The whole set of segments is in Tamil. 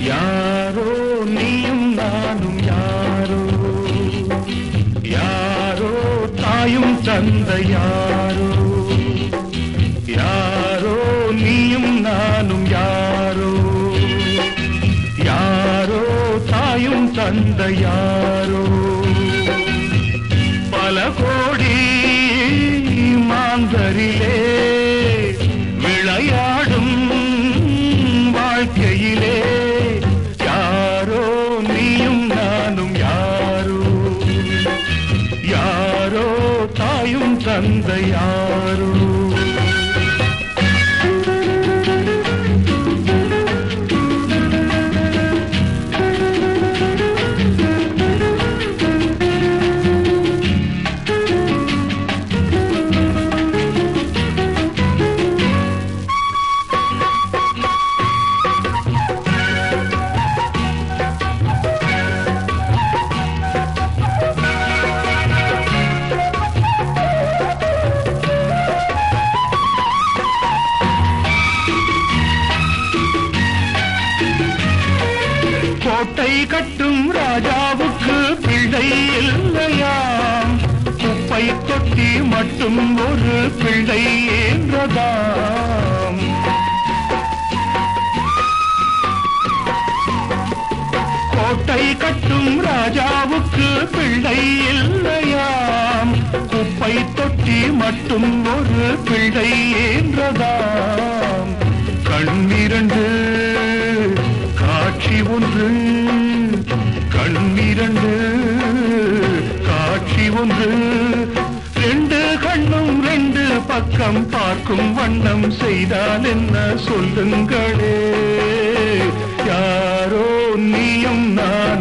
யாரோ நீயும் நானும் யாரோ? யாரோ தாயும் தந்த யாரோ? யாரோ நீயும் நானும் யாரோ? யாரோ தாயும் தந்த பல கோ தந்தையா? கோட்டை கட்டும் ராஜாவுக்கு பிள்ளை இல்லையாம் குப்பை தொட்டி மட்டும் ஒரு பிள்ளை என்றதாம் கோட்டை கட்டும் ராஜாவுக்கு பிள்ளை இல்லையாம் குப்பை தொட்டி மட்டும் ஒரு பிள்ளை என்றதாம் கண்ணிரண்டு ஒன்று கண்ணிரண்டு காட்சி ஒன்று. ரெண்டு கண்ணும் ரெண்டு பக்கம் பார்க்கும் வண்ணம் செய்தால் என்ன சொல்லுங்களே? யாரோ நீயும் நான்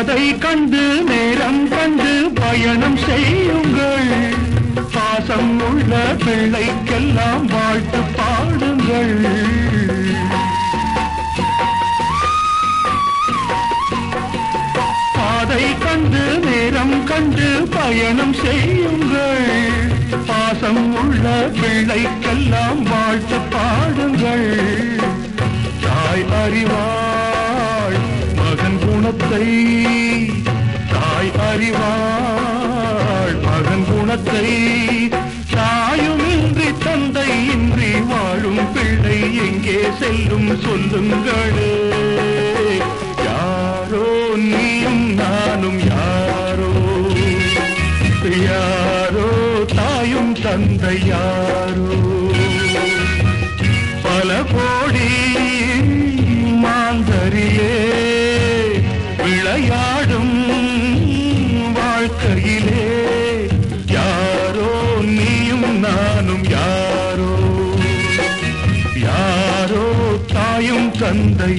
பாதை கண்டு நேரம் கண்டு பயணம் செய்யுங்கள். பாசம் உள்ள பிள்ளைக்கெல்லாம் வாழ்த்து பாடுங்கள். பாதை கண்டு நேரம் கண்டு பயணம் செய்யுங்கள். பாசம் உள்ள பிள்ளைக்கெல்லாம் வாழ்த்து குணத்தை தாய் அறிவாள் மகன் குணத்தை தாயும் இன்றி தந்தை இன்றி வாழும் பிள்ளை எங்கே செல்லும் சொல்லுங்களே. யாரோ தாயும் தந்தை